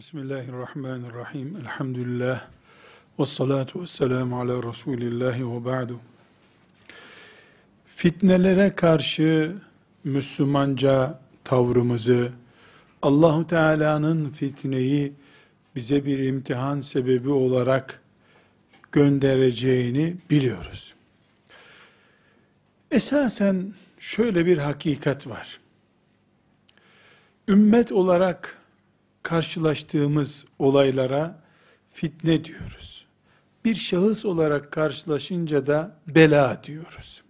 Bismillahirrahmanirrahim. Elhamdülillah. Ve salatu ve selamu ala Resulillahi ve ba'du. Fitnelere karşı Müslümanca tavrımızı, Allahu Teala'nın fitneyi bize bir imtihan sebebi olarak göndereceğini biliyoruz. Esasen şöyle bir hakikat var. Ümmet olarak karşılaştığımız olaylara fitne diyoruz. Bir şahıs olarak karşılaşınca da bela diyoruz.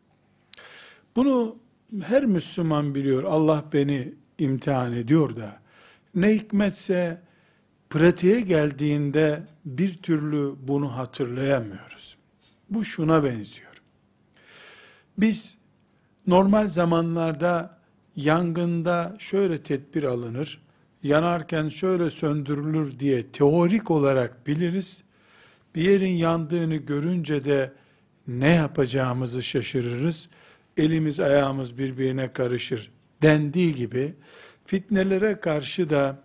Bunu her Müslüman biliyor. Allah beni imtihan ediyor da ne hikmetse pratiğe geldiğinde bir türlü bunu hatırlayamıyoruz. Bu şuna benziyor. Biz normal zamanlarda yangında şöyle tedbir alınır, yanarken şöyle söndürülür diye teorik olarak biliriz. Bir yerin yandığını görünce de ne yapacağımızı şaşırırız. Elimiz ayağımız birbirine karışır dendiği gibi fitnelere karşı da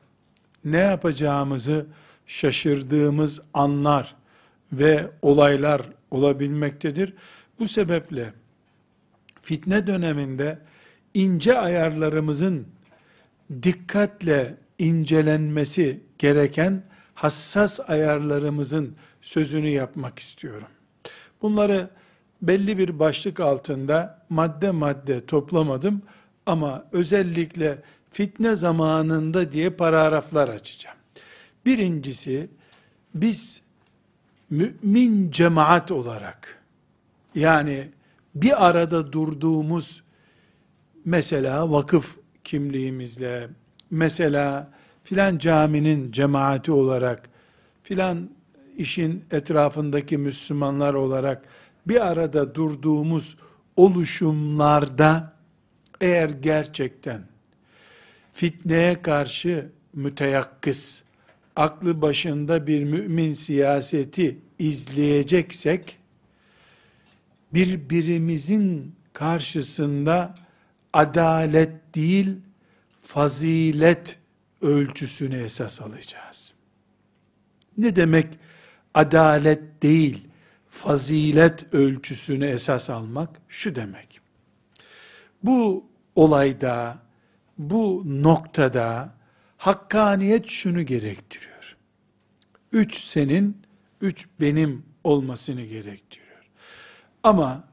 ne yapacağımızı şaşırdığımız anlar ve olaylar olabilmektedir. Bu sebeple fitne döneminde ince ayarlarımızın dikkatle incelenmesi gereken hassas ayarlarımızın sözünü yapmak istiyorum. Bunları belli bir başlık altında madde madde toplamadım ama özellikle fitne zamanında diye paragraflar açacağım. Birincisi biz mümin cemaat olarak yani bir arada durduğumuz mesela vakıf kimliğimizle mesela filan caminin cemaati olarak filan işin etrafındaki Müslümanlar olarak bir arada durduğumuz oluşumlarda eğer gerçekten fitneye karşı müteyakkız, aklı başında bir mümin siyaseti izleyeceksek, birbirimizin karşısında adalet değil, fazilet ölçüsünü esas alacağız. Ne demek adalet değil, fazilet ölçüsünü esas almak? Şu demek. Bu olayda, bu noktada hakkaniyet şunu gerektiriyor. Üç senin, üç benim olmasını gerektiriyor. Ama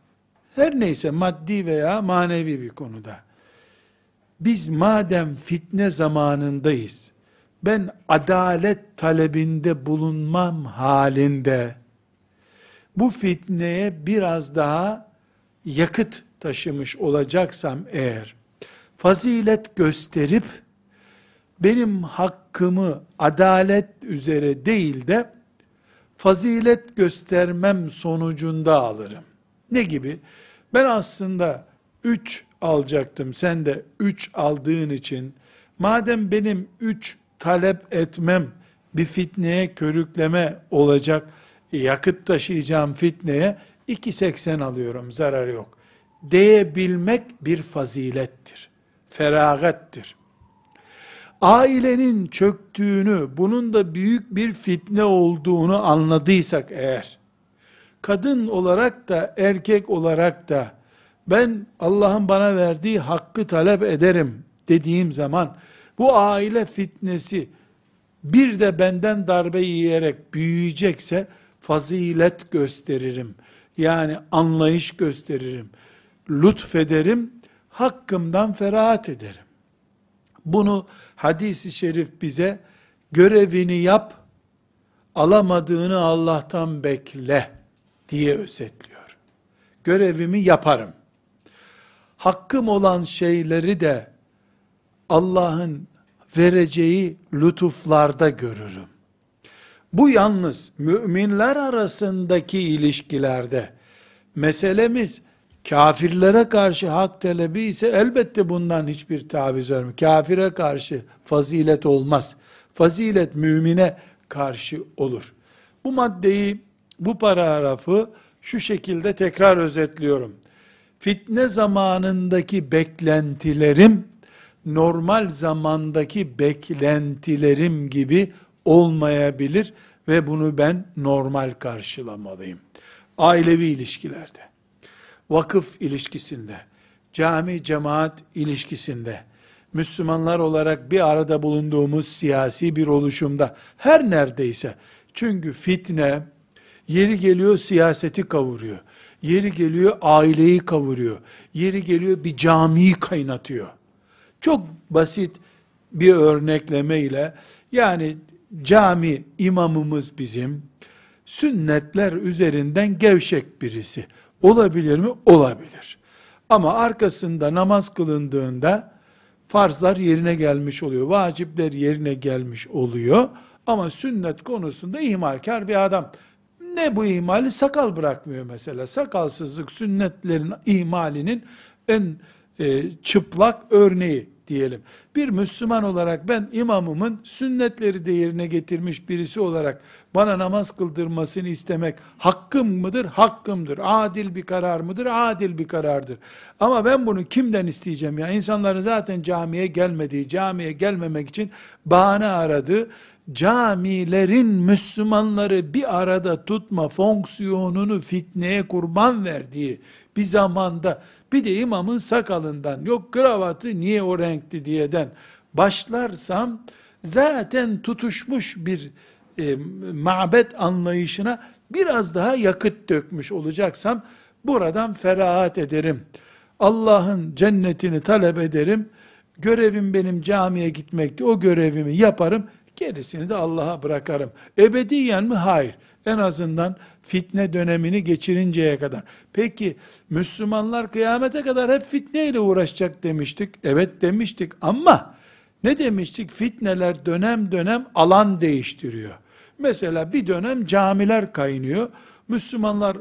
her neyse maddi veya manevi bir konuda biz madem fitne zamanındayız, ben adalet talebinde bulunmam halinde, bu fitneye biraz daha yakıt taşımış olacaksam eğer, fazilet gösterip, benim hakkımı adalet üzere değil de, fazilet göstermem sonucunda alırım. Ne gibi? Ben aslında üç alacaktım. Sen de üç aldığın için madem benim üç talep etmem bir fitneye körükleme olacak yakıt taşıyacağım fitneye 2.80 alıyorum zarar yok. Diyebilmek bir fazilettir. Feragattir. Ailenin çöktüğünü, bunun da büyük bir fitne olduğunu anladıysak eğer, kadın olarak da erkek olarak da ben Allah'ın bana verdiği hakkı talep ederim dediğim zaman bu aile fitnesi bir de benden darbe yiyerek büyüyecekse fazilet gösteririm. Yani anlayış gösteririm. Lütfederim. Hakkımdan ferahat ederim. Bunu hadisi şerif bize görevini yap, alamadığını Allah'tan bekle diye özetliyor. Görevimi yaparım hakkım olan şeyleri de Allah'ın vereceği lütuflarda görürüm. Bu yalnız müminler arasındaki ilişkilerde meselemiz kafirlere karşı hak talebi ise elbette bundan hiçbir taviz vermem. Kafire karşı fazilet olmaz. Fazilet mümine karşı olur. Bu maddeyi, bu paragrafı şu şekilde tekrar özetliyorum fitne zamanındaki beklentilerim, normal zamandaki beklentilerim gibi olmayabilir ve bunu ben normal karşılamalıyım. Ailevi ilişkilerde, vakıf ilişkisinde, cami cemaat ilişkisinde, Müslümanlar olarak bir arada bulunduğumuz siyasi bir oluşumda her neredeyse çünkü fitne yeri geliyor siyaseti kavuruyor. Yeri geliyor aileyi kavuruyor. Yeri geliyor bir camiyi kaynatıyor. Çok basit bir örnekleme ile yani cami imamımız bizim sünnetler üzerinden gevşek birisi. Olabilir mi? Olabilir. Ama arkasında namaz kılındığında farzlar yerine gelmiş oluyor. Vacipler yerine gelmiş oluyor. Ama sünnet konusunda ihmalkar bir adam. Ne bu ihmali? Sakal bırakmıyor mesela. Sakalsızlık sünnetlerin ihmalinin en e, çıplak örneği diyelim. Bir Müslüman olarak ben imamımın sünnetleri de yerine getirmiş birisi olarak bana namaz kıldırmasını istemek hakkım mıdır? Hakkımdır. Adil bir karar mıdır? Adil bir karardır. Ama ben bunu kimden isteyeceğim ya? İnsanların zaten camiye gelmediği, camiye gelmemek için bahane aradığı, camilerin Müslümanları bir arada tutma fonksiyonunu fitneye kurban verdiği bir zamanda bir de imamın sakalından yok kravatı niye o renkli diyeden başlarsam zaten tutuşmuş bir e, mabet anlayışına biraz daha yakıt dökmüş olacaksam buradan ferahat ederim. Allah'ın cennetini talep ederim. Görevim benim camiye gitmekti. O görevimi yaparım. Gerisini de Allah'a bırakarım. Ebediyen mi? Hayır. En azından fitne dönemini geçirinceye kadar. Peki Müslümanlar kıyamete kadar hep fitneyle uğraşacak demiştik. Evet demiştik ama ne demiştik? Fitneler dönem dönem alan değiştiriyor. Mesela bir dönem camiler kaynıyor. Müslümanlar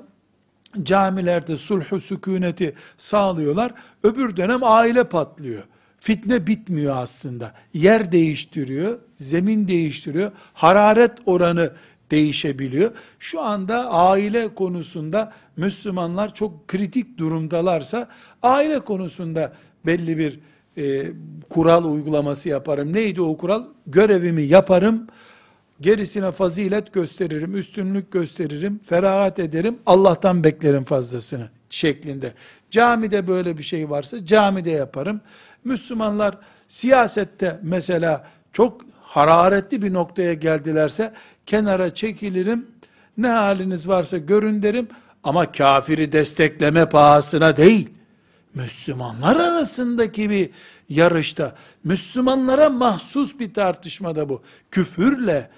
camilerde sulhu sükuneti sağlıyorlar. Öbür dönem aile patlıyor. Fitne bitmiyor aslında. Yer değiştiriyor, zemin değiştiriyor, hararet oranı değişebiliyor. Şu anda aile konusunda Müslümanlar çok kritik durumdalarsa aile konusunda belli bir e, kural uygulaması yaparım. Neydi o kural? Görevimi yaparım. Gerisine fazilet gösteririm, üstünlük gösteririm, ferahat ederim, Allah'tan beklerim fazlasını şeklinde. Camide böyle bir şey varsa camide yaparım. Müslümanlar siyasette mesela çok hararetli bir noktaya geldilerse kenara çekilirim. Ne haliniz varsa görün derim ama kafiri destekleme pahasına değil. Müslümanlar arasındaki bir yarışta, Müslümanlara mahsus bir tartışmada bu. Küfürle,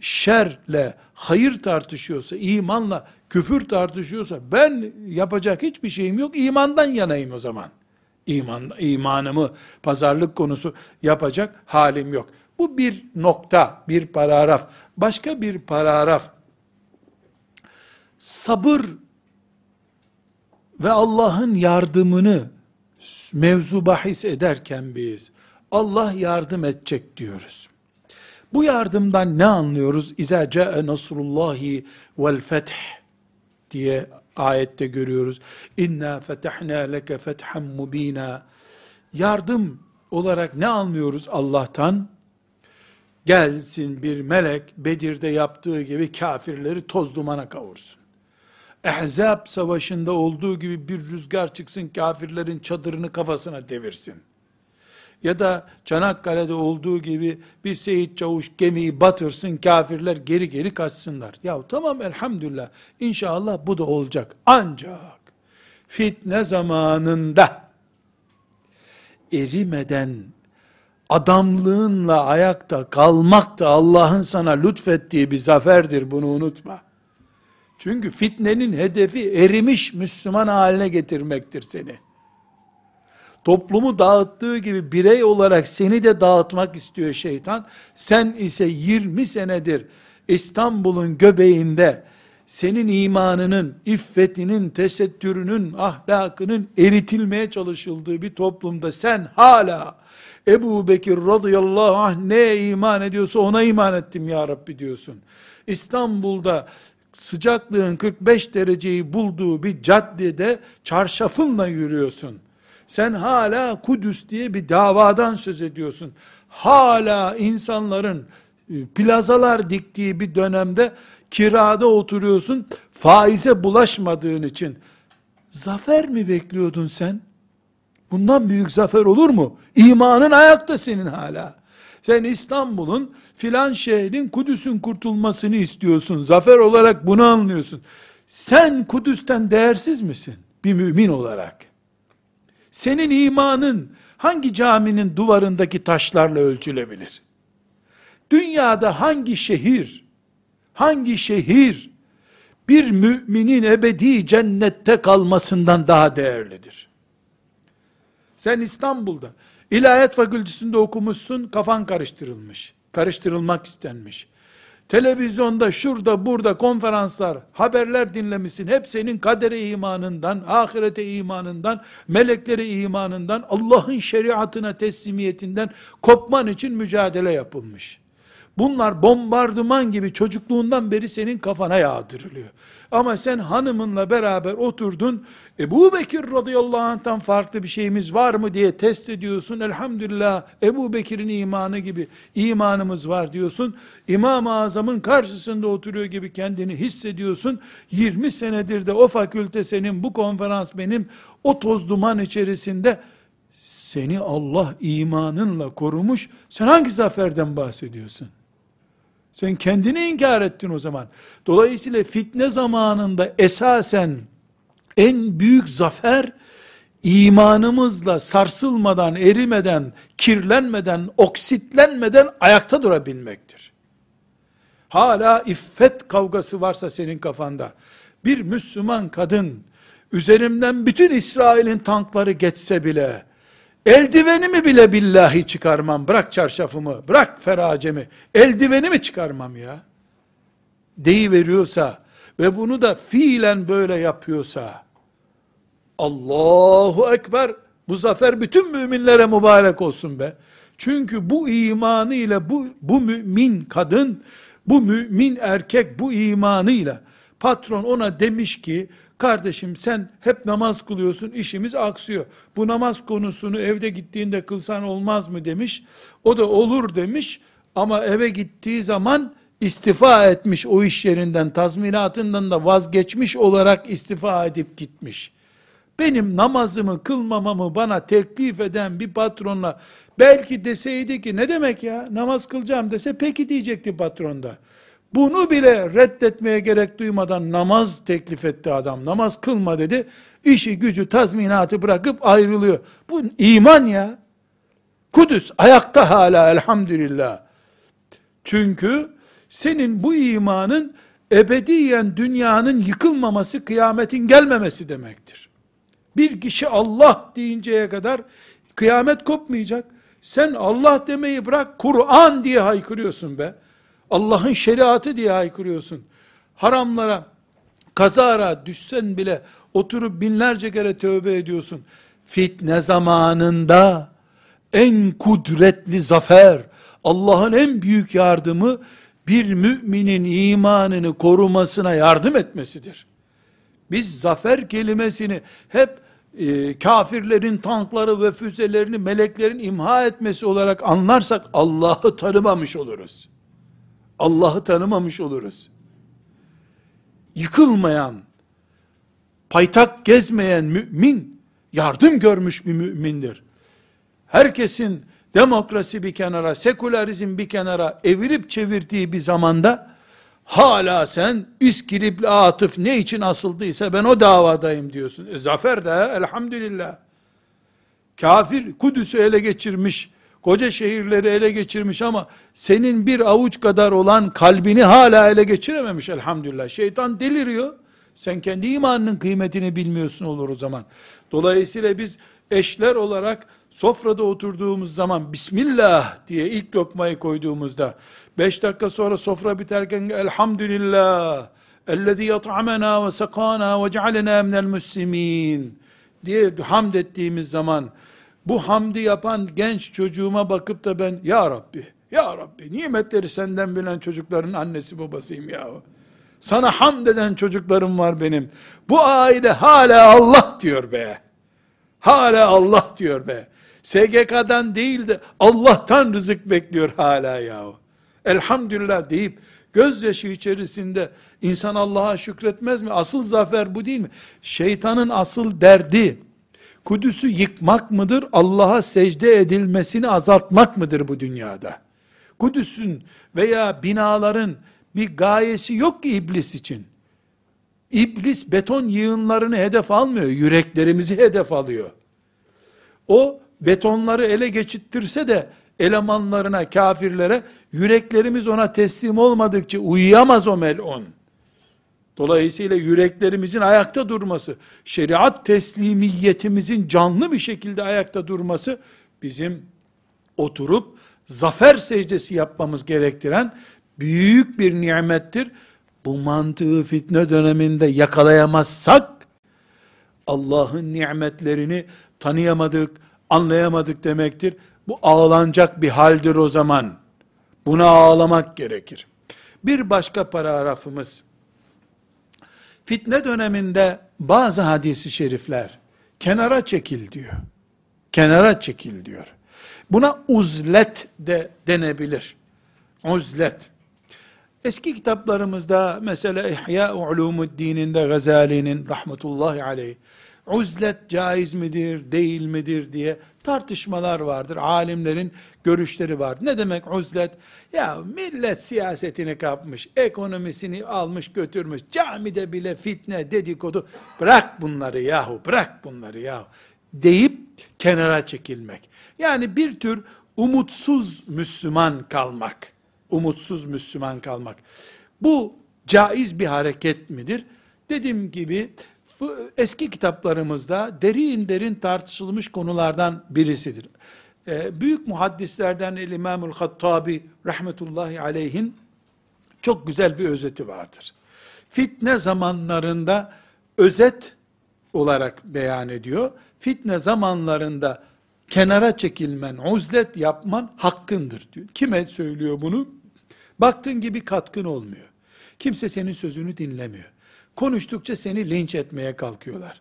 şerle, hayır tartışıyorsa, imanla küfür tartışıyorsa ben yapacak hiçbir şeyim yok, imandan yanayım o zaman. İman, imanımı pazarlık konusu yapacak halim yok. Bu bir nokta, bir paragraf. Başka bir paragraf. Sabır ve Allah'ın yardımını mevzu bahis ederken biz Allah yardım edecek diyoruz. Bu yardımdan ne anlıyoruz? İza ca'e nasrullahi vel feth diye ayette görüyoruz. İnna fetahna leke fethan mubina. Yardım olarak ne anlıyoruz Allah'tan? Gelsin bir melek Bedir'de yaptığı gibi kafirleri toz dumana kavursun. Ehzab savaşında olduğu gibi bir rüzgar çıksın kafirlerin çadırını kafasına devirsin. Ya da Çanakkale'de olduğu gibi bir Seyit Çavuş gemiyi batırsın kafirler geri geri kaçsınlar. Ya tamam elhamdülillah inşallah bu da olacak. Ancak fitne zamanında erimeden adamlığınla ayakta kalmak da Allah'ın sana lütfettiği bir zaferdir bunu unutma. Çünkü fitnenin hedefi erimiş Müslüman haline getirmektir seni. Toplumu dağıttığı gibi birey olarak seni de dağıtmak istiyor şeytan. Sen ise 20 senedir İstanbul'un göbeğinde senin imanının, iffetinin, tesettürünün, ahlakının eritilmeye çalışıldığı bir toplumda sen hala Ebu Bekir radıyallahu anh neye iman ediyorsa ona iman ettim ya Rabbi diyorsun. İstanbul'da sıcaklığın 45 dereceyi bulduğu bir caddede çarşafınla yürüyorsun. Sen hala Kudüs diye bir davadan söz ediyorsun. Hala insanların plazalar diktiği bir dönemde kirada oturuyorsun, faize bulaşmadığın için. Zafer mi bekliyordun sen? Bundan büyük zafer olur mu? İmanın ayakta senin hala. Sen İstanbul'un filan şehrin Kudüs'ün kurtulmasını istiyorsun. Zafer olarak bunu anlıyorsun. Sen Kudüs'ten değersiz misin? Bir mümin olarak. Senin imanın hangi caminin duvarındaki taşlarla ölçülebilir? Dünyada hangi şehir, hangi şehir bir müminin ebedi cennette kalmasından daha değerlidir? Sen İstanbul'da ilahiyat fakültesinde okumuşsun, kafan karıştırılmış. Karıştırılmak istenmiş. Televizyonda, şurada, burada konferanslar, haberler dinlemişsin. Hep senin kadere imanından, ahirete imanından, meleklere imanından, Allah'ın şeriatına teslimiyetinden kopman için mücadele yapılmış. Bunlar bombardıman gibi çocukluğundan beri senin kafana yağdırılıyor. Ama sen hanımınla beraber oturdun, Ebu Bekir radıyallahu anh'tan farklı bir şeyimiz var mı diye test ediyorsun. Elhamdülillah Ebu Bekir'in imanı gibi imanımız var diyorsun. İmam-ı Azam'ın karşısında oturuyor gibi kendini hissediyorsun. 20 senedir de o fakülte senin, bu konferans benim, o toz duman içerisinde seni Allah imanınla korumuş. Sen hangi zaferden bahsediyorsun? Sen kendini inkar ettin o zaman. Dolayısıyla fitne zamanında esasen en büyük zafer imanımızla sarsılmadan, erimeden, kirlenmeden, oksitlenmeden ayakta durabilmektir. Hala iffet kavgası varsa senin kafanda, bir Müslüman kadın, üzerimden bütün İsrail'in tankları geçse bile, Eldivenimi bile billahi çıkarmam. Bırak çarşafımı, bırak feracemi. Eldivenimi çıkarmam ya. Deyi veriyorsa ve bunu da fiilen böyle yapıyorsa Allahu Ekber bu zafer bütün müminlere mübarek olsun be. Çünkü bu imanıyla bu, bu mümin kadın, bu mümin erkek bu imanıyla patron ona demiş ki Kardeşim sen hep namaz kılıyorsun, işimiz aksıyor. Bu namaz konusunu evde gittiğinde kılsan olmaz mı demiş. O da olur demiş ama eve gittiği zaman istifa etmiş o iş yerinden, tazminatından da vazgeçmiş olarak istifa edip gitmiş. Benim namazımı kılmamamı bana teklif eden bir patronla belki deseydi ki ne demek ya namaz kılacağım dese peki diyecekti patronda. Bunu bile reddetmeye gerek duymadan namaz teklif etti adam. Namaz kılma dedi. İşi gücü tazminatı bırakıp ayrılıyor. Bu iman ya. Kudüs ayakta hala elhamdülillah. Çünkü senin bu imanın ebediyen dünyanın yıkılmaması, kıyametin gelmemesi demektir. Bir kişi Allah deyinceye kadar kıyamet kopmayacak. Sen Allah demeyi bırak Kur'an diye haykırıyorsun be. Allah'ın şeriatı diye haykırıyorsun. Haramlara, kazara düşsen bile oturup binlerce kere tövbe ediyorsun. Fitne zamanında en kudretli zafer, Allah'ın en büyük yardımı bir müminin imanını korumasına yardım etmesidir. Biz zafer kelimesini hep e, kafirlerin tankları ve füzelerini meleklerin imha etmesi olarak anlarsak Allah'ı tanımamış oluruz. Allah'ı tanımamış oluruz. Yıkılmayan, paytak gezmeyen mümin, yardım görmüş bir mümindir. Herkesin demokrasi bir kenara, sekülerizm bir kenara evirip çevirdiği bir zamanda, hala sen İskilipli Atıf ne için asıldıysa ben o davadayım diyorsun. E, zafer de elhamdülillah. Kafir Kudüs'ü ele geçirmiş, koca şehirleri ele geçirmiş ama senin bir avuç kadar olan kalbini hala ele geçirememiş elhamdülillah. Şeytan deliriyor. Sen kendi imanının kıymetini bilmiyorsun olur o zaman. Dolayısıyla biz eşler olarak sofrada oturduğumuz zaman Bismillah diye ilk lokmayı koyduğumuzda 5 dakika sonra sofra biterken elhamdülillah ellezî yat'amena ve sekâna ve cealena minel muslimin diye hamd ettiğimiz zaman bu hamdi yapan genç çocuğuma bakıp da ben ya Rabbi, ya Rabbi nimetleri senden bilen çocukların annesi babasıyım ya. Sana hamd eden çocuklarım var benim. Bu aile hala Allah diyor be. Hala Allah diyor be. SGK'dan değil de Allah'tan rızık bekliyor hala ya. elhamdülillah deyip gözyaşı içerisinde insan Allah'a şükretmez mi? Asıl zafer bu değil mi? Şeytanın asıl derdi Kudüs'ü yıkmak mıdır? Allah'a secde edilmesini azaltmak mıdır bu dünyada? Kudüs'ün veya binaların bir gayesi yok ki iblis için. İblis beton yığınlarını hedef almıyor, yüreklerimizi hedef alıyor. O betonları ele geçittirse de elemanlarına, kafirlere yüreklerimiz ona teslim olmadıkça uyuyamaz o melun. Dolayısıyla yüreklerimizin ayakta durması, şeriat teslimiyetimizin canlı bir şekilde ayakta durması bizim oturup zafer secdesi yapmamız gerektiren büyük bir nimettir. Bu mantığı fitne döneminde yakalayamazsak Allah'ın nimetlerini tanıyamadık, anlayamadık demektir. Bu ağlanacak bir haldir o zaman. Buna ağlamak gerekir. Bir başka paragrafımız fitne döneminde bazı hadisi şerifler kenara çekil diyor. Kenara çekil diyor. Buna uzlet de denebilir. Uzlet. Eski kitaplarımızda mesela İhya Ulumuddin'inde Gazali'nin rahmetullahi aleyh uzlet caiz midir, değil midir diye tartışmalar vardır. Alimlerin görüşleri var. Ne demek uzlet? Ya millet siyasetini kapmış, ekonomisini almış götürmüş, camide bile fitne, dedikodu, bırak bunları yahu, bırak bunları yahu deyip kenara çekilmek. Yani bir tür umutsuz Müslüman kalmak. Umutsuz Müslüman kalmak. Bu caiz bir hareket midir? Dediğim gibi eski kitaplarımızda derin derin tartışılmış konulardan birisidir. Ee, büyük muhaddislerden İmamul Hattabi rahmetullahi aleyhin çok güzel bir özeti vardır. Fitne zamanlarında özet olarak beyan ediyor. Fitne zamanlarında kenara çekilmen, uzlet yapman hakkındır diyor. Kime söylüyor bunu? Baktığın gibi katkın olmuyor. Kimse senin sözünü dinlemiyor. Konuştukça seni linç etmeye kalkıyorlar.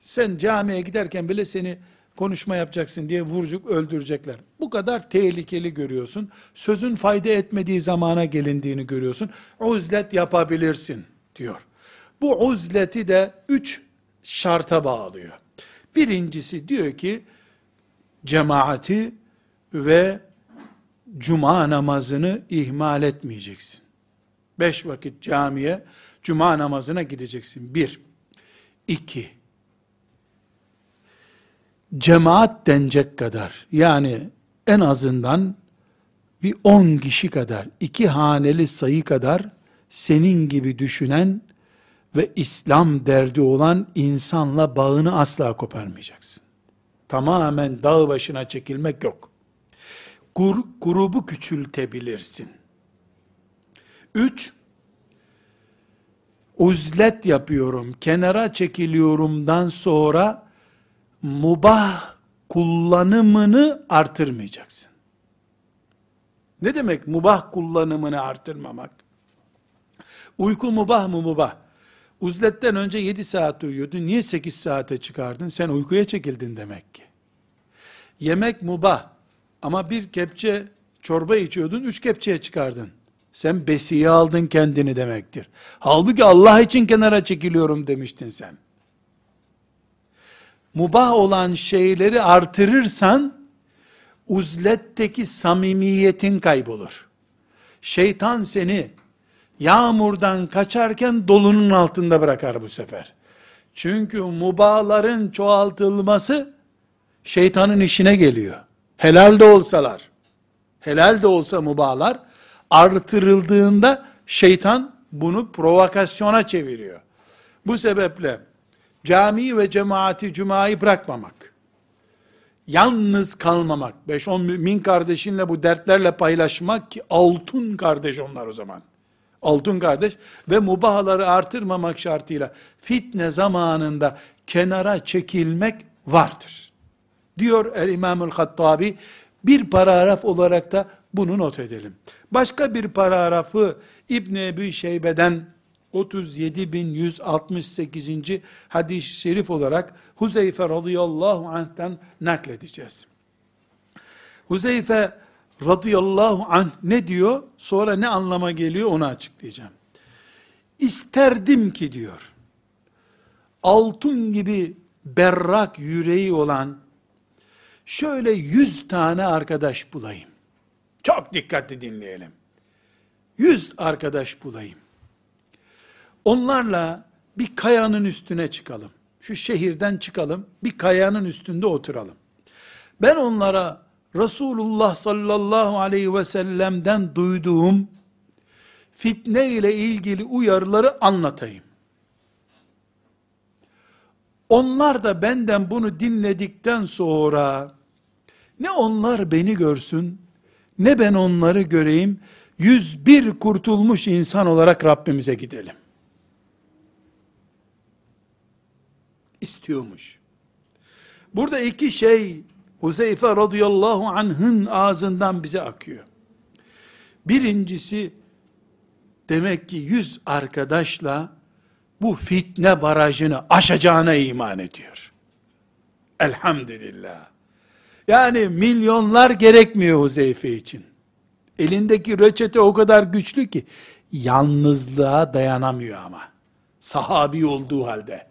Sen camiye giderken bile seni konuşma yapacaksın diye vurucuk öldürecekler. Bu kadar tehlikeli görüyorsun. Sözün fayda etmediği zamana gelindiğini görüyorsun. Uzlet yapabilirsin diyor. Bu uzleti de üç şarta bağlıyor. Birincisi diyor ki cemaati ve cuma namazını ihmal etmeyeceksin. Beş vakit camiye Cuma namazına gideceksin. Bir. İki. Cemaat denecek kadar, yani en azından bir on kişi kadar, iki haneli sayı kadar senin gibi düşünen ve İslam derdi olan insanla bağını asla koparmayacaksın. Tamamen dağ başına çekilmek yok. Gur, grubu küçültebilirsin. Üç, uzlet yapıyorum, kenara çekiliyorumdan sonra mubah kullanımını artırmayacaksın. Ne demek mubah kullanımını artırmamak? Uyku mubah mı mubah? Uzletten önce 7 saat uyuyordun. Niye 8 saate çıkardın? Sen uykuya çekildin demek ki. Yemek mubah. Ama bir kepçe çorba içiyordun, üç kepçeye çıkardın. Sen besiye aldın kendini demektir. Halbuki Allah için kenara çekiliyorum demiştin sen. Mubah olan şeyleri artırırsan, uzletteki samimiyetin kaybolur. Şeytan seni yağmurdan kaçarken dolunun altında bırakar bu sefer. Çünkü mubahların çoğaltılması şeytanın işine geliyor. Helal de olsalar, helal de olsa mubahlar, artırıldığında şeytan bunu provokasyona çeviriyor. Bu sebeple cami ve cemaati cumayı bırakmamak, yalnız kalmamak, 5-10 mümin kardeşinle bu dertlerle paylaşmak ki altın kardeş onlar o zaman. Altın kardeş ve mubahaları artırmamak şartıyla fitne zamanında kenara çekilmek vardır. Diyor el İmamül Hattabi bir paragraf olarak da bunu not edelim. Başka bir paragrafı İbn Ebi Şeybe'den 37.168. hadis-i şerif olarak Huzeyfe radıyallahu anh'tan nakledeceğiz. Huzeyfe radıyallahu anh ne diyor? Sonra ne anlama geliyor onu açıklayacağım. İsterdim ki diyor, altın gibi berrak yüreği olan, şöyle yüz tane arkadaş bulayım. Çok dikkatli dinleyelim. Yüz arkadaş bulayım. Onlarla bir kayanın üstüne çıkalım. Şu şehirden çıkalım, bir kayanın üstünde oturalım. Ben onlara Resulullah sallallahu aleyhi ve sellem'den duyduğum fitne ile ilgili uyarıları anlatayım. Onlar da benden bunu dinledikten sonra ne onlar beni görsün ne ben onları göreyim. 101 kurtulmuş insan olarak Rabbimize gidelim. İstiyormuş. Burada iki şey Huzeyfe radıyallahu anh'ın ağzından bize akıyor. Birincisi demek ki yüz arkadaşla bu fitne barajını aşacağına iman ediyor. Elhamdülillah. Yani milyonlar gerekmiyor Huzeyfe için. Elindeki reçete o kadar güçlü ki yalnızlığa dayanamıyor ama. Sahabi olduğu halde.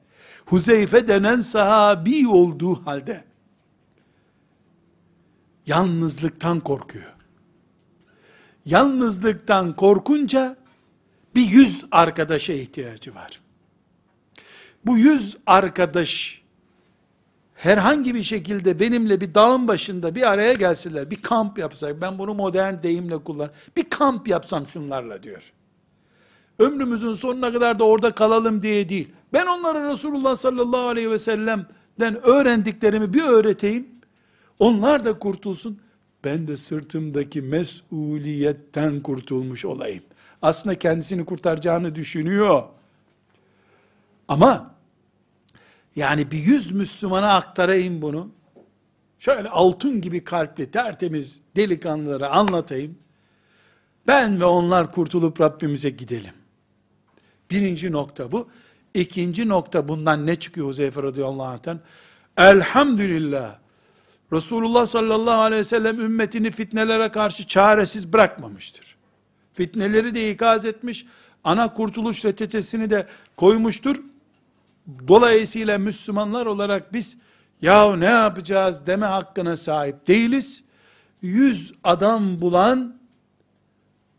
Huzeyfe denen sahabi olduğu halde yalnızlıktan korkuyor. Yalnızlıktan korkunca bir yüz arkadaşa ihtiyacı var. Bu yüz arkadaş herhangi bir şekilde benimle bir dağın başında bir araya gelseler, bir kamp yapsak, ben bunu modern deyimle kullan, bir kamp yapsam şunlarla diyor. Ömrümüzün sonuna kadar da orada kalalım diye değil. Ben onlara Resulullah sallallahu aleyhi ve sellem'den öğrendiklerimi bir öğreteyim. Onlar da kurtulsun. Ben de sırtımdaki mesuliyetten kurtulmuş olayım. Aslında kendisini kurtaracağını düşünüyor. Ama yani bir yüz Müslümana aktarayım bunu. Şöyle altın gibi kalpli, tertemiz delikanlılara anlatayım. Ben ve onlar kurtulup Rabbimize gidelim. Birinci nokta bu. İkinci nokta bundan ne çıkıyor Huzeyfe radıyallahu anh'tan? Elhamdülillah. Resulullah sallallahu aleyhi ve sellem ümmetini fitnelere karşı çaresiz bırakmamıştır. Fitneleri de ikaz etmiş, ana kurtuluş reçetesini de koymuştur. Dolayısıyla Müslümanlar olarak biz, ya ne yapacağız deme hakkına sahip değiliz. Yüz adam bulan,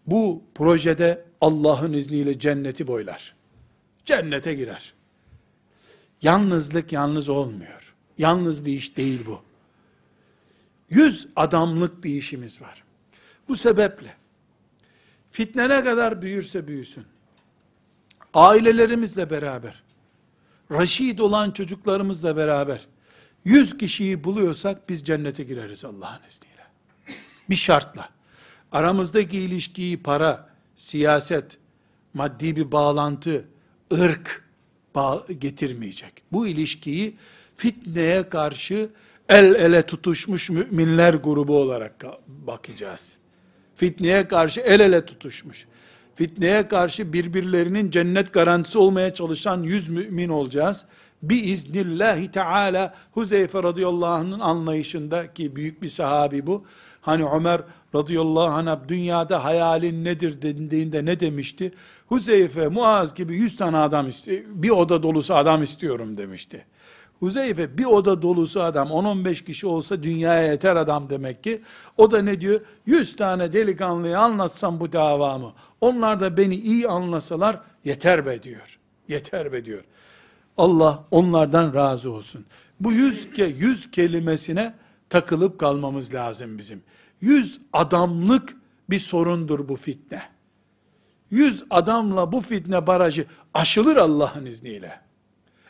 bu projede Allah'ın izniyle cenneti boylar. Cennete girer. Yalnızlık yalnız olmuyor. Yalnız bir iş değil bu. Yüz adamlık bir işimiz var. Bu sebeple fitne ne kadar büyürse büyüsün, ailelerimizle beraber, raşid olan çocuklarımızla beraber, yüz kişiyi buluyorsak biz cennete gireriz Allah'ın izniyle. Bir şartla. Aramızdaki ilişkiyi para, siyaset, maddi bir bağlantı, ırk bağ getirmeyecek. Bu ilişkiyi fitneye karşı el ele tutuşmuş müminler grubu olarak bakacağız. Fitneye karşı el ele tutuşmuş. Fitneye karşı birbirlerinin cennet garantisi olmaya çalışan yüz mümin olacağız. Bi iznillahi teala Huzeyfe radıyallahu anh'ın anlayışında ki büyük bir sahabi bu. Hani Ömer radıyallahu anh dünyada hayalin nedir dediğinde ne demişti? Huzeyfe, Muaz gibi yüz tane adam istiyor, bir oda dolusu adam istiyorum demişti. Huzeyfe bir oda dolusu adam 10-15 kişi olsa dünyaya yeter adam demek ki. O da ne diyor? 100 tane delikanlıyı anlatsam bu davamı. Onlar da beni iyi anlasalar yeter be diyor. Yeter be diyor. Allah onlardan razı olsun. Bu yüz, ke, yüz kelimesine takılıp kalmamız lazım bizim. Yüz adamlık bir sorundur bu fitne. Yüz adamla bu fitne barajı aşılır Allah'ın izniyle.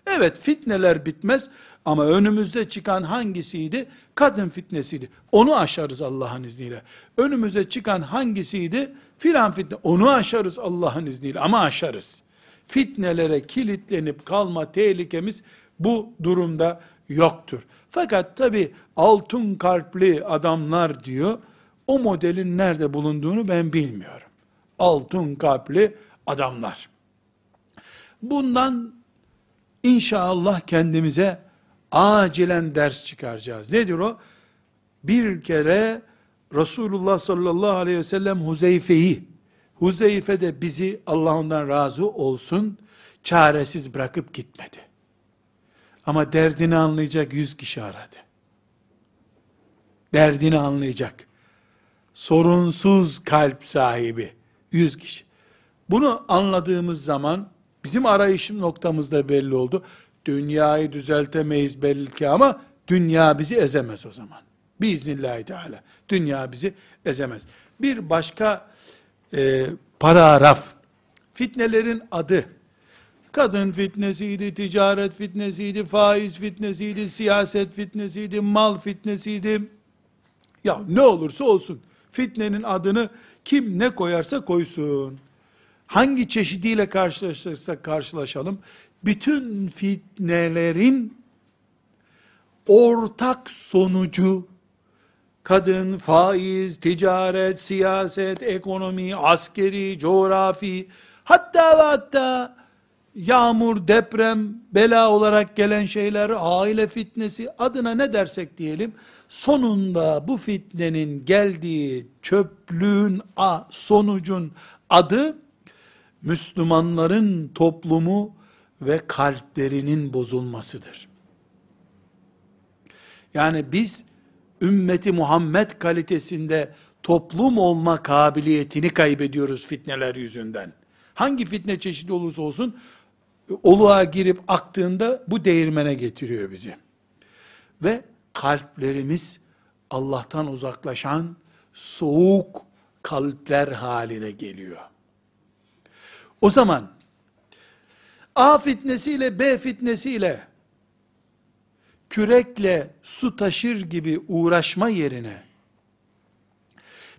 Evet fitneler bitmez ama önümüzde çıkan hangisiydi? Kadın fitnesiydi. Onu aşarız Allah'ın izniyle. Önümüze çıkan hangisiydi? Filan fitne. Onu aşarız Allah'ın izniyle ama aşarız. Fitnelere kilitlenip kalma tehlikemiz bu durumda yoktur. Fakat tabi altın kalpli adamlar diyor, o modelin nerede bulunduğunu ben bilmiyorum. Altın kalpli adamlar. Bundan İnşallah kendimize acilen ders çıkaracağız. Nedir o? Bir kere Resulullah sallallahu aleyhi ve sellem Huzeyfe'yi, Huzeyfe de bizi Allah ondan razı olsun, çaresiz bırakıp gitmedi. Ama derdini anlayacak yüz kişi aradı. Derdini anlayacak. Sorunsuz kalp sahibi yüz kişi. Bunu anladığımız zaman bizim arayışım noktamızda belli oldu. Dünyayı düzeltemeyiz belki ama dünya bizi ezemez o zaman. Biiznillahü Teala. Dünya bizi ezemez. Bir başka e, paragraf. Fitnelerin adı. Kadın fitnesiydi, ticaret fitnesiydi, faiz fitnesiydi, siyaset fitnesiydi, mal fitnesiydi. Ya ne olursa olsun. Fitnenin adını kim ne koyarsa koysun. Hangi çeşidiyle karşılaşırsak karşılaşalım. Bütün fitnelerin ortak sonucu kadın, faiz, ticaret, siyaset, ekonomi, askeri, coğrafi, hatta ve hatta yağmur, deprem, bela olarak gelen şeyler, aile fitnesi, adına ne dersek diyelim, sonunda bu fitnenin geldiği çöplüğün, a, sonucun adı, Müslümanların toplumu ve kalplerinin bozulmasıdır. Yani biz, ümmeti Muhammed kalitesinde toplum olma kabiliyetini kaybediyoruz fitneler yüzünden. Hangi fitne çeşidi olursa olsun, oluğa girip aktığında bu değirmene getiriyor bizi. Ve kalplerimiz Allah'tan uzaklaşan soğuk kalpler haline geliyor. O zaman A fitnesiyle B fitnesiyle kürekle su taşır gibi uğraşma yerine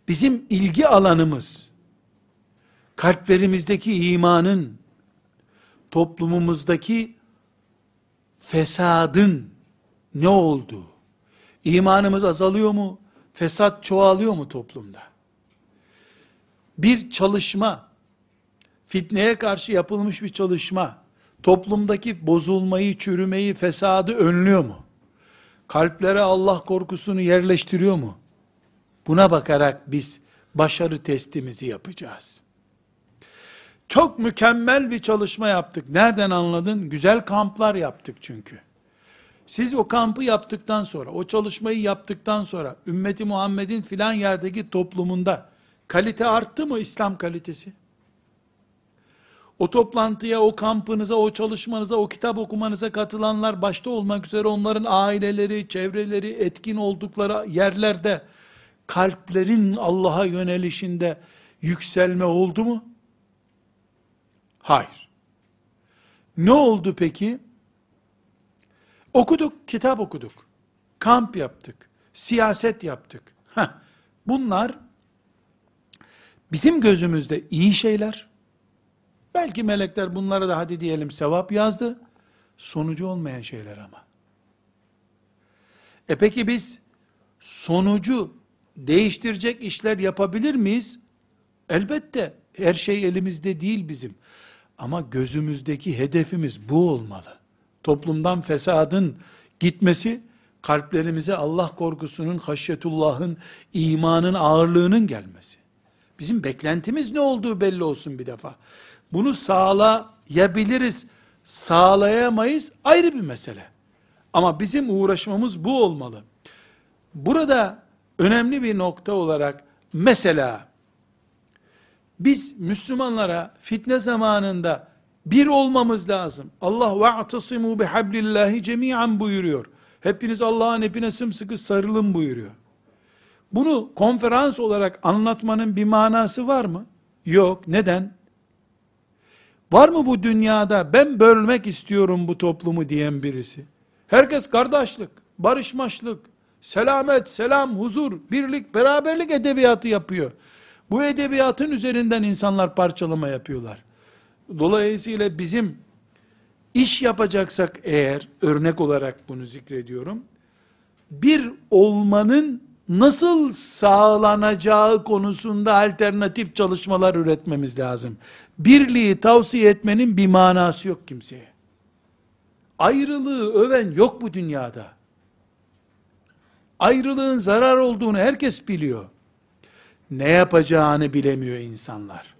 bizim ilgi alanımız kalplerimizdeki imanın toplumumuzdaki fesadın ne olduğu, imanımız azalıyor mu, fesat çoğalıyor mu toplumda? Bir çalışma, fitneye karşı yapılmış bir çalışma, toplumdaki bozulmayı, çürümeyi, fesadı önlüyor mu? Kalplere Allah korkusunu yerleştiriyor mu? Buna bakarak biz başarı testimizi yapacağız. Çok mükemmel bir çalışma yaptık. Nereden anladın? Güzel kamplar yaptık çünkü. Siz o kampı yaptıktan sonra, o çalışmayı yaptıktan sonra, ümmeti Muhammed'in filan yerdeki toplumunda kalite arttı mı İslam kalitesi? O toplantıya, o kampınıza, o çalışmanıza, o kitap okumanıza katılanlar başta olmak üzere onların aileleri, çevreleri, etkin oldukları yerlerde kalplerin Allah'a yönelişinde yükselme oldu mu? Hayır. Ne oldu peki? Okuduk, kitap okuduk. Kamp yaptık. Siyaset yaptık. Heh, bunlar bizim gözümüzde iyi şeyler. Belki melekler bunlara da hadi diyelim sevap yazdı. Sonucu olmayan şeyler ama. E peki biz sonucu değiştirecek işler yapabilir miyiz? Elbette her şey elimizde değil bizim. Ama gözümüzdeki hedefimiz bu olmalı. Toplumdan fesadın gitmesi, kalplerimize Allah korkusunun, haşyetullahın, imanın ağırlığının gelmesi. Bizim beklentimiz ne olduğu belli olsun bir defa. Bunu sağlayabiliriz, sağlayamayız ayrı bir mesele. Ama bizim uğraşmamız bu olmalı. Burada önemli bir nokta olarak mesela biz Müslümanlara fitne zamanında bir olmamız lazım. Allah ve'tasimu bihablillahi cemiyan buyuruyor. Hepiniz Allah'ın ipine sımsıkı sarılın buyuruyor. Bunu konferans olarak anlatmanın bir manası var mı? Yok. Neden? Var mı bu dünyada ben bölmek istiyorum bu toplumu diyen birisi? Herkes kardeşlik, barışmaşlık, selamet, selam, huzur, birlik, beraberlik edebiyatı yapıyor. Bu edebiyatın üzerinden insanlar parçalama yapıyorlar. Dolayısıyla bizim iş yapacaksak eğer, örnek olarak bunu zikrediyorum, bir olmanın nasıl sağlanacağı konusunda alternatif çalışmalar üretmemiz lazım. Birliği tavsiye etmenin bir manası yok kimseye. Ayrılığı öven yok bu dünyada. Ayrılığın zarar olduğunu herkes biliyor. ne yapacağını bilemiyor insanlar.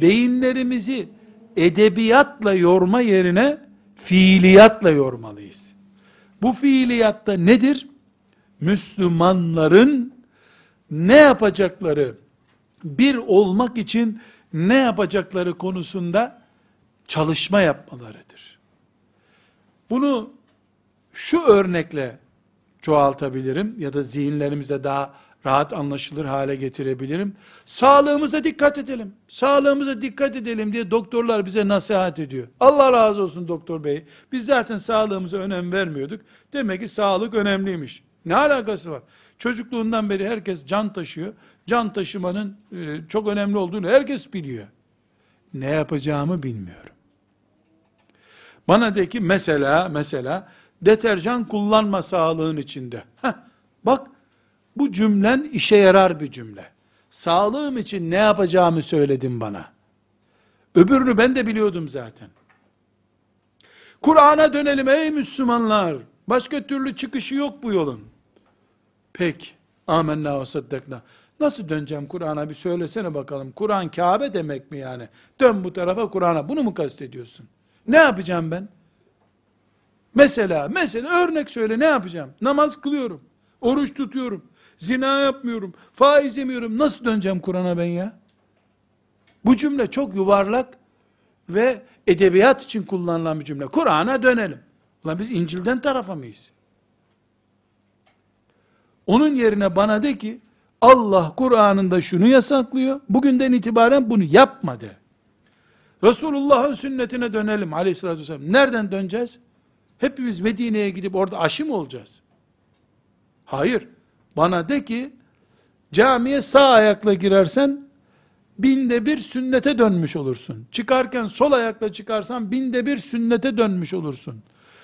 Beyinlerimizi edebiyatla yorma yerine fiiliyatla yormalıyız. Bu fiiliyatta nedir? Müslümanların ne yapacakları, bir olmak için ne yapacakları konusunda çalışma yapmalarıdır. Bunu şu örnekle çoğaltabilirim ya da zihinlerimizde daha rahat anlaşılır hale getirebilirim. Sağlığımıza dikkat edelim. Sağlığımıza dikkat edelim diye doktorlar bize nasihat ediyor. Allah razı olsun doktor bey. Biz zaten sağlığımıza önem vermiyorduk. Demek ki sağlık önemliymiş. Ne alakası var? Çocukluğundan beri herkes can taşıyor. Can taşımanın e, çok önemli olduğunu herkes biliyor. Ne yapacağımı bilmiyorum. Bana de ki mesela mesela deterjan kullanma sağlığın içinde. Heh, bak bu cümlen işe yarar bir cümle. Sağlığım için ne yapacağımı söyledin bana. Öbürünü ben de biliyordum zaten. Kur'an'a dönelim ey Müslümanlar. Başka türlü çıkışı yok bu yolun. Pek. Amenna ve saddakna. Nasıl döneceğim Kur'an'a bir söylesene bakalım. Kur'an Kabe demek mi yani? Dön bu tarafa Kur'an'a. Bunu mu kastediyorsun? Ne yapacağım ben? Mesela, mesela örnek söyle ne yapacağım? Namaz kılıyorum. Oruç tutuyorum. Zina yapmıyorum. Faiz yemiyorum. Nasıl döneceğim Kur'an'a ben ya? Bu cümle çok yuvarlak ve edebiyat için kullanılan bir cümle. Kur'an'a dönelim. Ulan biz İncil'den tarafa mıyız? Onun yerine bana de ki, Allah Kur'an'ında şunu yasaklıyor, bugünden itibaren bunu yapma de. Resulullah'ın sünnetine dönelim aleyhissalatü vesselam. Nereden döneceğiz? Hepimiz Medine'ye gidip orada aşı mı olacağız? Hayır. Bana de ki, camiye sağ ayakla girersen, binde bir sünnete dönmüş olursun. Çıkarken sol ayakla çıkarsan, binde bir sünnete dönmüş olursun.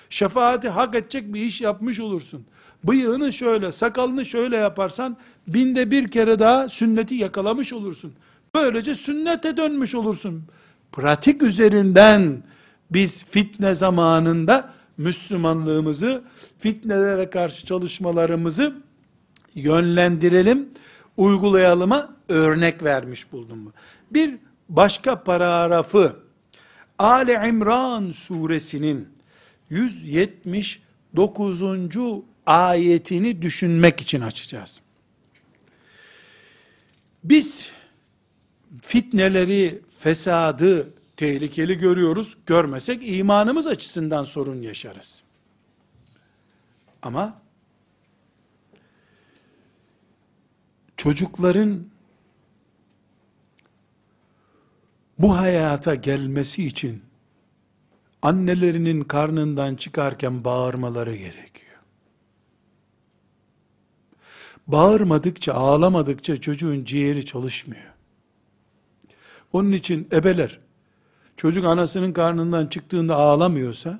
Şefaati hak edecek bir iş yapmış olursun. Bıyığını şöyle, sakalını şöyle yaparsan, binde bir kere daha sünneti yakalamış olursun. Böylece sünnete dönmüş olursun. Pratik üzerinden, biz fitne zamanında, Müslümanlığımızı, fitnelere karşı çalışmalarımızı yönlendirelim, uygulayalıma örnek vermiş buldum. Bir başka paragrafı, Ali İmran suresinin 179. ayetini düşünmek için açacağız. Biz fitneleri, fesadı tehlikeli görüyoruz. Görmesek imanımız açısından sorun yaşarız. Ama çocukların bu hayata gelmesi için annelerinin karnından çıkarken bağırmaları gerekiyor. Bağırmadıkça, ağlamadıkça çocuğun ciğeri çalışmıyor. Onun için ebeler, çocuk anasının karnından çıktığında ağlamıyorsa,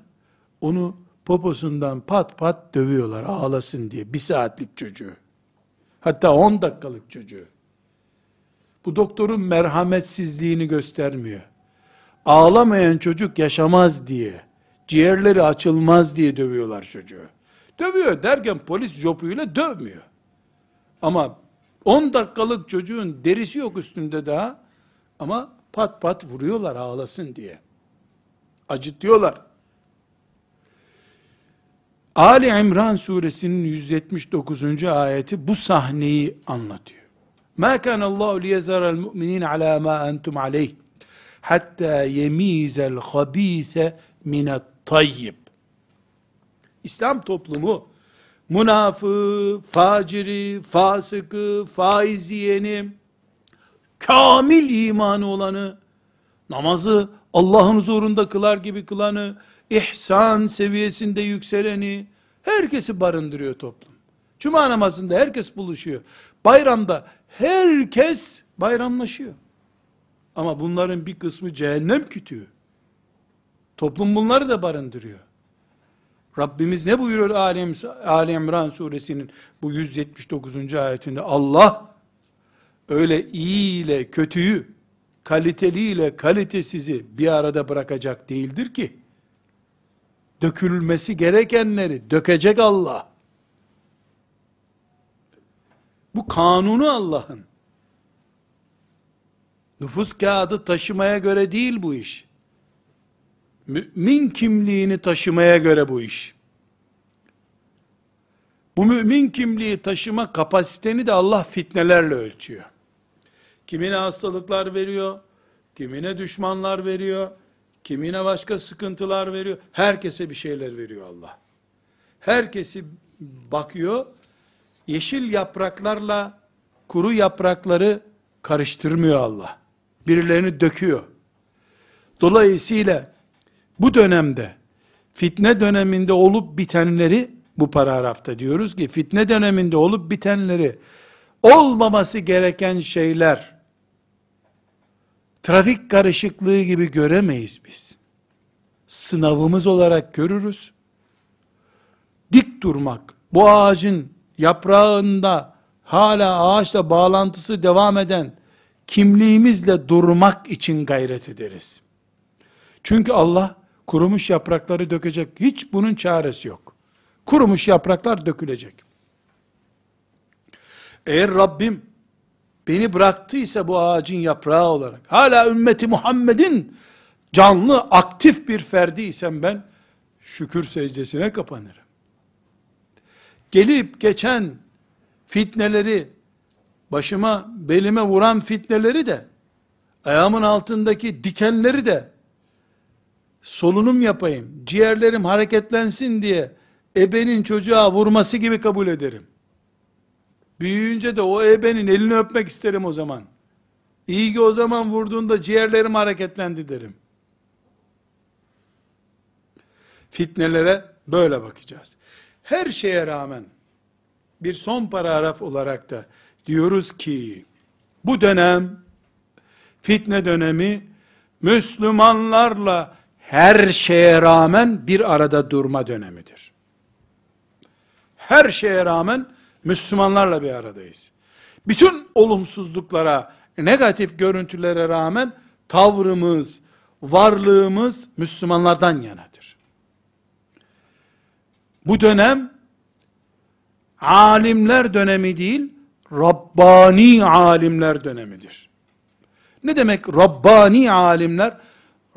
onu poposundan pat pat dövüyorlar ağlasın diye. Bir saatlik çocuğu. Hatta 10 dakikalık çocuğu. Bu doktorun merhametsizliğini göstermiyor. Ağlamayan çocuk yaşamaz diye, ciğerleri açılmaz diye dövüyorlar çocuğu. Dövüyor derken polis jopuyla dövmüyor. Ama 10 dakikalık çocuğun derisi yok üstünde daha ama pat pat vuruyorlar ağlasın diye. Acıtıyorlar. Ali İmran suresinin 179. ayeti bu sahneyi anlatıyor. Ma kana Allahu liyezara'l mu'minin ala ma entum aleyh hatta yemizel habise minet tayyib. İslam toplumu münafığı, faciri, fasıkı, faiz yiyeni, kamil imanı olanı, namazı Allah'ın huzurunda kılar gibi kılanı, ihsan seviyesinde yükseleni, herkesi barındırıyor toplum. Cuma namazında herkes buluşuyor. Bayramda herkes bayramlaşıyor. Ama bunların bir kısmı cehennem kütüğü. Toplum bunları da barındırıyor. Rabbimiz ne buyuruyor Ali, Ali İmran suresinin bu 179. ayetinde? Allah öyle iyi ile kötüyü, kaliteli ile kalitesizi bir arada bırakacak değildir ki dökülmesi gerekenleri dökecek Allah. Bu kanunu Allah'ın. Nüfus kağıdı taşımaya göre değil bu iş. Mümin kimliğini taşımaya göre bu iş. Bu mümin kimliği taşıma kapasiteni de Allah fitnelerle ölçüyor. Kimine hastalıklar veriyor, kimine düşmanlar veriyor, kimine başka sıkıntılar veriyor. Herkese bir şeyler veriyor Allah. Herkesi bakıyor, yeşil yapraklarla kuru yaprakları karıştırmıyor Allah. Birilerini döküyor. Dolayısıyla bu dönemde fitne döneminde olup bitenleri bu paragrafta diyoruz ki fitne döneminde olup bitenleri olmaması gereken şeyler trafik karışıklığı gibi göremeyiz biz. Sınavımız olarak görürüz. Dik durmak, bu ağacın yaprağında hala ağaçla bağlantısı devam eden kimliğimizle durmak için gayret ederiz. Çünkü Allah kurumuş yaprakları dökecek. Hiç bunun çaresi yok. Kurumuş yapraklar dökülecek. Eğer Rabbim beni bıraktıysa bu ağacın yaprağı olarak, hala ümmeti Muhammed'in canlı, aktif bir ferdiysem ben, şükür secdesine kapanırım. Gelip geçen fitneleri, başıma, belime vuran fitneleri de, ayağımın altındaki dikenleri de, solunum yapayım, ciğerlerim hareketlensin diye, ebenin çocuğa vurması gibi kabul ederim. Büyüyünce de o ebenin elini öpmek isterim o zaman. İyi ki o zaman vurduğunda ciğerlerim hareketlendi derim. Fitnelere böyle bakacağız. Her şeye rağmen bir son paragraf olarak da diyoruz ki bu dönem fitne dönemi Müslümanlarla her şeye rağmen bir arada durma dönemidir. Her şeye rağmen Müslümanlarla bir aradayız. Bütün olumsuzluklara, negatif görüntülere rağmen tavrımız, varlığımız Müslümanlardan yanadır. Bu dönem alimler dönemi değil, Rabbani alimler dönemidir. Ne demek Rabbani alimler?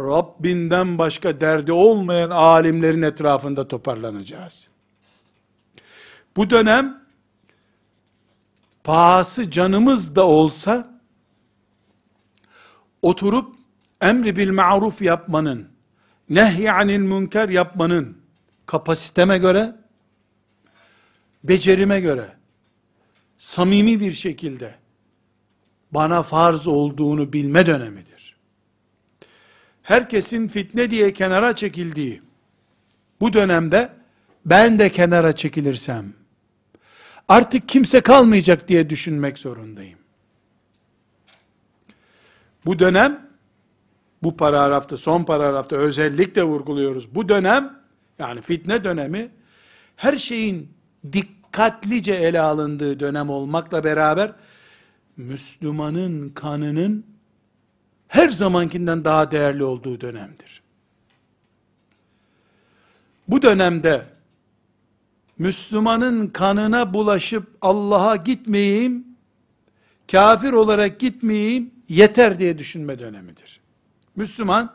Rabbinden başka derdi olmayan alimlerin etrafında toparlanacağız. Bu dönem pahası canımız da olsa oturup emri bil ma'ruf yapmanın, nehyanil münker yapmanın kapasiteme göre, becerime göre, samimi bir şekilde bana farz olduğunu bilme dönemidir. Herkesin fitne diye kenara çekildiği bu dönemde ben de kenara çekilirsem, artık kimse kalmayacak diye düşünmek zorundayım. Bu dönem, bu paragrafta, son paragrafta özellikle vurguluyoruz. Bu dönem, yani fitne dönemi, her şeyin dikkatlice ele alındığı dönem olmakla beraber, Müslümanın kanının her zamankinden daha değerli olduğu dönemdir. Bu dönemde Müslümanın kanına bulaşıp Allah'a gitmeyeyim, kafir olarak gitmeyeyim, yeter diye düşünme dönemidir. Müslüman,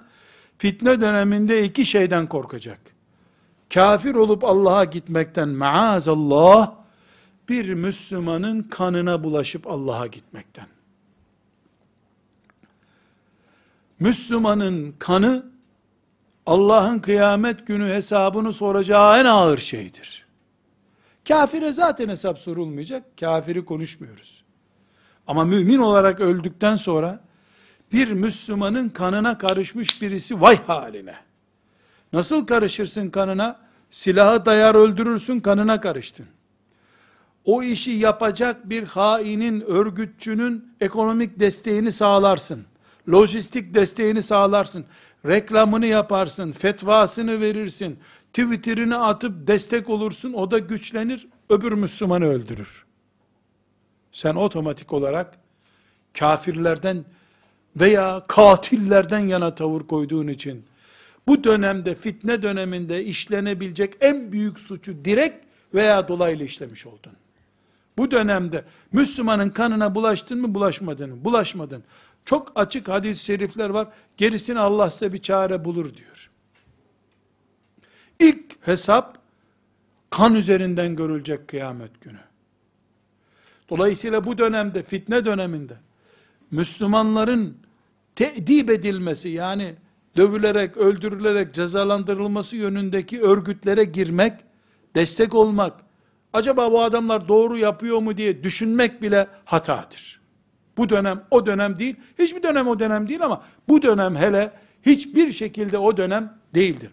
fitne döneminde iki şeyden korkacak. Kafir olup Allah'a gitmekten maazallah, bir Müslümanın kanına bulaşıp Allah'a gitmekten. Müslümanın kanı, Allah'ın kıyamet günü hesabını soracağı en ağır şeydir. Kafire zaten hesap sorulmayacak. Kafiri konuşmuyoruz. Ama mümin olarak öldükten sonra bir Müslümanın kanına karışmış birisi vay haline. Nasıl karışırsın kanına? Silahı dayar öldürürsün kanına karıştın. O işi yapacak bir hainin, örgütçünün ekonomik desteğini sağlarsın. Lojistik desteğini sağlarsın. Reklamını yaparsın, fetvasını verirsin. Twitter'ını atıp destek olursun, o da güçlenir, öbür Müslümanı öldürür. Sen otomatik olarak kafirlerden veya katillerden yana tavır koyduğun için bu dönemde fitne döneminde işlenebilecek en büyük suçu direkt veya dolaylı işlemiş oldun. Bu dönemde Müslümanın kanına bulaştın mı bulaşmadın mı? Bulaşmadın. Çok açık hadis-i şerifler var. Gerisini Allah size bir çare bulur diyor. İlk hesap kan üzerinden görülecek kıyamet günü. Dolayısıyla bu dönemde, fitne döneminde, Müslümanların teedip edilmesi, yani dövülerek, öldürülerek cezalandırılması yönündeki örgütlere girmek, destek olmak, acaba bu adamlar doğru yapıyor mu diye düşünmek bile hatadır. Bu dönem o dönem değil, hiçbir dönem o dönem değil ama bu dönem hele hiçbir şekilde o dönem değildir.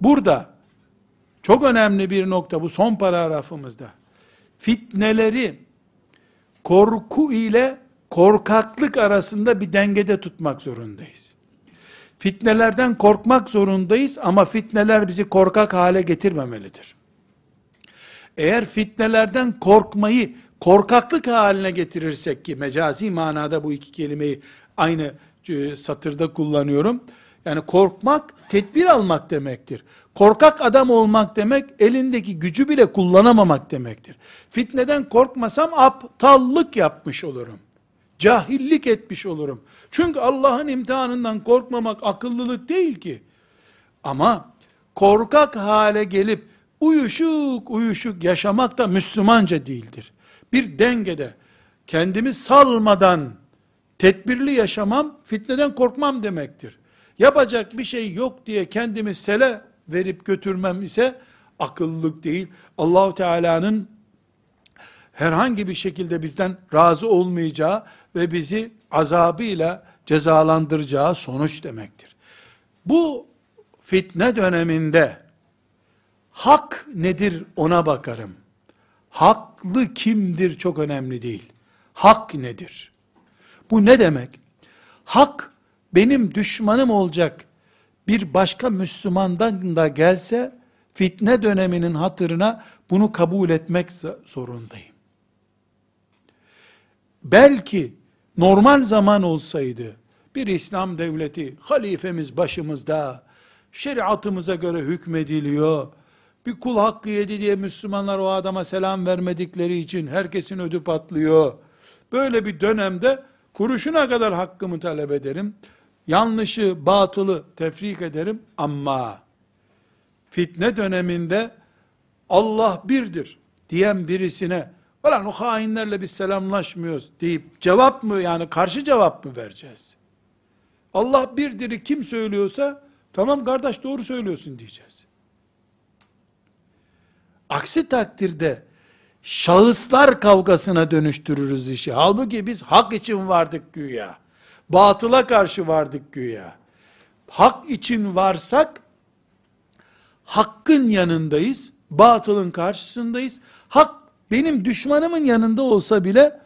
Burada çok önemli bir nokta bu son paragrafımızda. Fitneleri korku ile korkaklık arasında bir dengede tutmak zorundayız. Fitnelerden korkmak zorundayız ama fitneler bizi korkak hale getirmemelidir. Eğer fitnelerden korkmayı korkaklık haline getirirsek ki mecazi manada bu iki kelimeyi aynı e, satırda kullanıyorum. Yani korkmak tedbir almak demektir. Korkak adam olmak demek elindeki gücü bile kullanamamak demektir. Fitneden korkmasam aptallık yapmış olurum. Cahillik etmiş olurum. Çünkü Allah'ın imtihanından korkmamak akıllılık değil ki. Ama korkak hale gelip uyuşuk uyuşuk yaşamak da Müslümanca değildir. Bir dengede kendimi salmadan tedbirli yaşamam fitneden korkmam demektir. Yapacak bir şey yok diye kendimi sele verip götürmem ise akıllılık değil. Allahu Teala'nın herhangi bir şekilde bizden razı olmayacağı ve bizi azabıyla cezalandıracağı sonuç demektir. Bu fitne döneminde hak nedir ona bakarım. Haklı kimdir çok önemli değil. Hak nedir? Bu ne demek? Hak benim düşmanım olacak bir başka Müslümandan da gelse fitne döneminin hatırına bunu kabul etmek zorundayım. Belki normal zaman olsaydı bir İslam devleti halifemiz başımızda şeriatımıza göre hükmediliyor. Bir kul hakkı yedi diye Müslümanlar o adama selam vermedikleri için herkesin ödü patlıyor. Böyle bir dönemde kuruşuna kadar hakkımı talep ederim yanlışı, batılı tefrik ederim ama fitne döneminde Allah birdir diyen birisine Ulan o hainlerle biz selamlaşmıyoruz deyip cevap mı yani karşı cevap mı vereceğiz? Allah birdir kim söylüyorsa tamam kardeş doğru söylüyorsun diyeceğiz. Aksi takdirde şahıslar kavgasına dönüştürürüz işi. Halbuki biz hak için vardık güya. Batıla karşı vardık güya. Hak için varsak, hakkın yanındayız, batılın karşısındayız. Hak benim düşmanımın yanında olsa bile,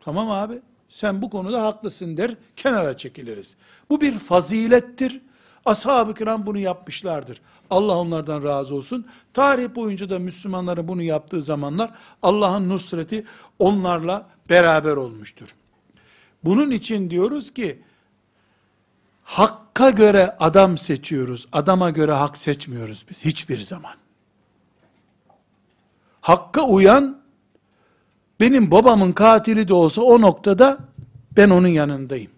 tamam abi sen bu konuda haklısın der, kenara çekiliriz. Bu bir fazilettir. Ashab-ı kiram bunu yapmışlardır. Allah onlardan razı olsun. Tarih boyunca da Müslümanların bunu yaptığı zamanlar Allah'ın nusreti onlarla beraber olmuştur. Bunun için diyoruz ki, hakka göre adam seçiyoruz, adama göre hak seçmiyoruz biz hiçbir zaman. Hakka uyan, benim babamın katili de olsa o noktada ben onun yanındayım.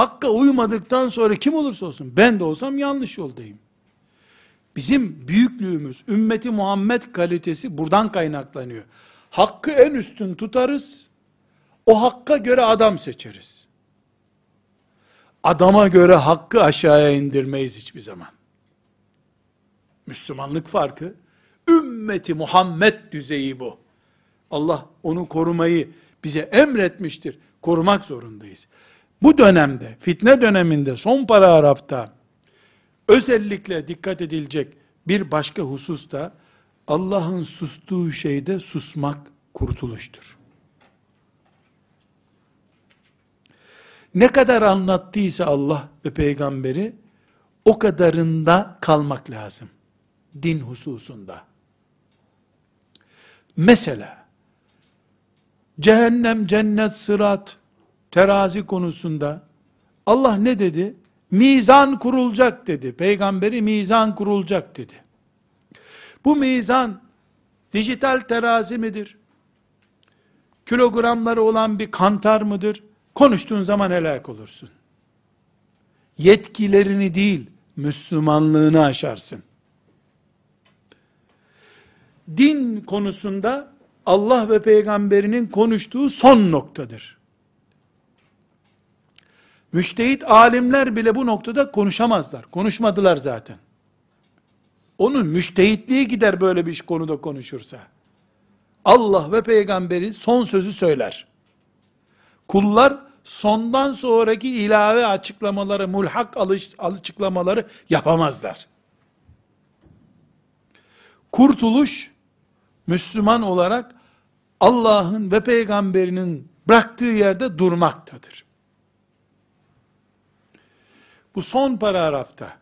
Hakka uymadıktan sonra kim olursa olsun, ben de olsam yanlış yoldayım. Bizim büyüklüğümüz, ümmeti Muhammed kalitesi buradan kaynaklanıyor. Hakkı en üstün tutarız, o hakka göre adam seçeriz. Adama göre hakkı aşağıya indirmeyiz hiçbir zaman. Müslümanlık farkı, ümmeti Muhammed düzeyi bu. Allah onu korumayı bize emretmiştir. Korumak zorundayız. Bu dönemde, fitne döneminde, son paragrafta, özellikle dikkat edilecek bir başka husus da, Allah'ın sustuğu şeyde susmak kurtuluştur. Ne kadar anlattıysa Allah ve peygamberi o kadarında kalmak lazım. Din hususunda. Mesela cehennem, cennet, sırat, terazi konusunda Allah ne dedi? Mizan kurulacak dedi. Peygamberi mizan kurulacak dedi. Bu mizan dijital terazi midir? kilogramları olan bir kantar mıdır? Konuştuğun zaman helak olursun. Yetkilerini değil, Müslümanlığını aşarsın. Din konusunda Allah ve peygamberinin konuştuğu son noktadır. Müştehit alimler bile bu noktada konuşamazlar. Konuşmadılar zaten. Onun müştehitliği gider böyle bir konuda konuşursa. Allah ve peygamberi son sözü söyler. Kullar sondan sonraki ilave açıklamaları, mulhak açıklamaları yapamazlar. Kurtuluş, Müslüman olarak Allah'ın ve peygamberinin bıraktığı yerde durmaktadır. Bu son paragrafta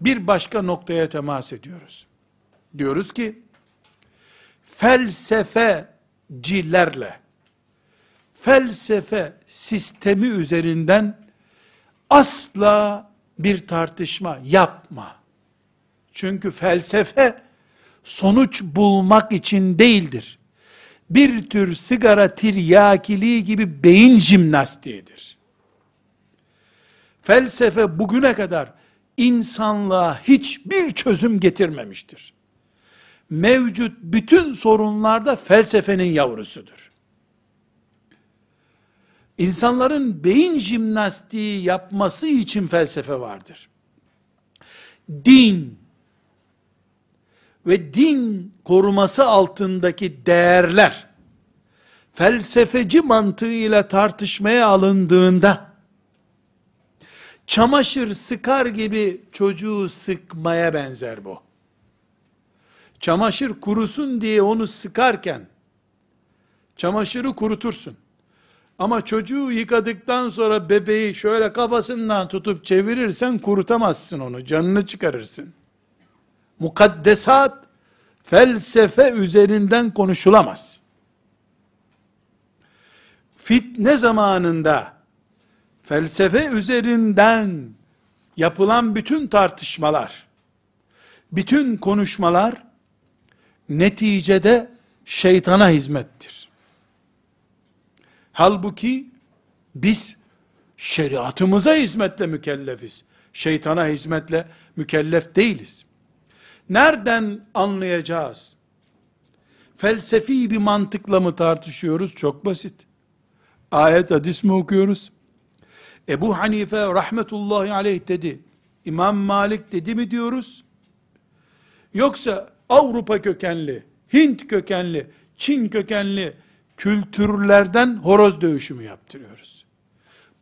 bir başka noktaya temas ediyoruz. Diyoruz ki felsefecilerle felsefe sistemi üzerinden asla bir tartışma yapma. Çünkü felsefe sonuç bulmak için değildir. Bir tür sigara tiryakiliği gibi beyin jimnastiğidir. Felsefe bugüne kadar insanlığa hiçbir çözüm getirmemiştir. Mevcut bütün sorunlarda felsefenin yavrusudur. İnsanların beyin jimnastiği yapması için felsefe vardır. Din ve din koruması altındaki değerler felsefeci mantığıyla tartışmaya alındığında çamaşır sıkar gibi çocuğu sıkmaya benzer bu. Çamaşır kurusun diye onu sıkarken, çamaşırı kurutursun. Ama çocuğu yıkadıktan sonra bebeği şöyle kafasından tutup çevirirsen kurutamazsın onu, canını çıkarırsın. Mukaddesat, felsefe üzerinden konuşulamaz. Fitne zamanında, felsefe üzerinden yapılan bütün tartışmalar, bütün konuşmalar, neticede şeytana hizmettir. Halbuki biz şeriatımıza hizmetle mükellefiz. Şeytana hizmetle mükellef değiliz. Nereden anlayacağız? Felsefi bir mantıkla mı tartışıyoruz? Çok basit. Ayet hadis mi okuyoruz? Ebu Hanife rahmetullahi aleyh dedi. İmam Malik dedi mi diyoruz? Yoksa Avrupa kökenli, Hint kökenli, Çin kökenli kültürlerden horoz dövüşü mü yaptırıyoruz?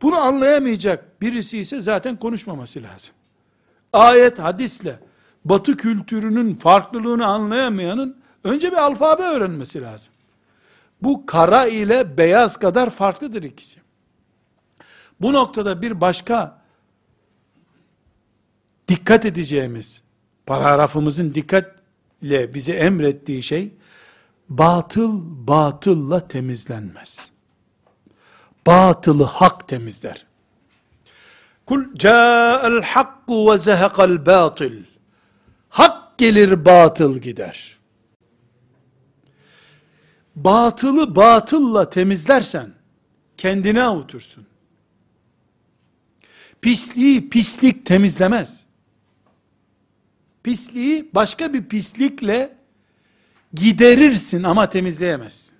Bunu anlayamayacak birisi ise zaten konuşmaması lazım. Ayet hadisle batı kültürünün farklılığını anlayamayanın önce bir alfabe öğrenmesi lazım. Bu kara ile beyaz kadar farklıdır ikisi. Bu noktada bir başka dikkat edeceğimiz, paragrafımızın dikkatle bize emrettiği şey, batıl batılla temizlenmez. Batılı hak temizler. Kul ca'al hakku ve zehekal batıl. Hak gelir batıl gider. Batılı batılla temizlersen kendine avutursun. Pisliği pislik temizlemez. Pisliği başka bir pislikle giderirsin ama temizleyemezsin.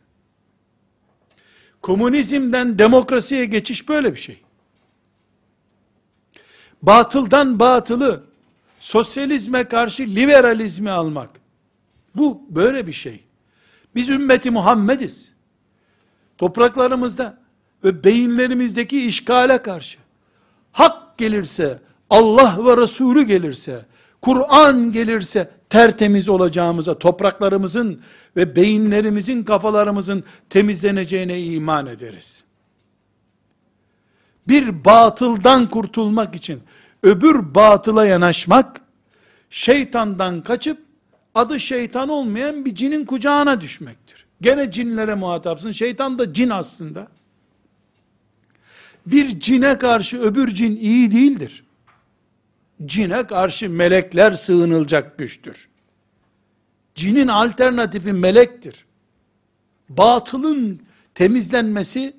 Komünizmden demokrasiye geçiş böyle bir şey. Batıldan batılı, sosyalizme karşı liberalizmi almak. Bu böyle bir şey. Biz ümmeti Muhammediz. Topraklarımızda ve beyinlerimizdeki işgale karşı hak gelirse, Allah ve Resulü gelirse, Kur'an gelirse tertemiz olacağımıza, topraklarımızın ve beyinlerimizin, kafalarımızın temizleneceğine iman ederiz. Bir batıldan kurtulmak için öbür batıla yanaşmak, şeytandan kaçıp adı şeytan olmayan bir cinin kucağına düşmektir. Gene cinlere muhatapsın. Şeytan da cin aslında. Bir cine karşı öbür cin iyi değildir. Cine karşı melekler sığınılacak güçtür. Cinin alternatifi melektir. Batılın temizlenmesi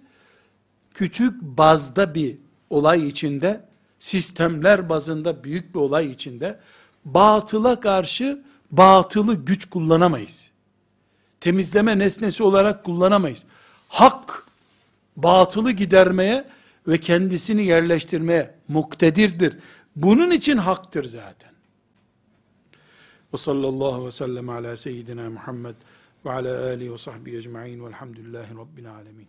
küçük bazda bir olay içinde, sistemler bazında büyük bir olay içinde batıla karşı batılı güç kullanamayız. Temizleme nesnesi olarak kullanamayız. Hak batılı gidermeye ve kendisini yerleştirmeye muktedirdir. Bunun için haktır zaten. Ve sallallahu ve sellem ala seyyidina Muhammed ve ala alihi ve sahbihi ecma'in velhamdülillahi rabbil alemin.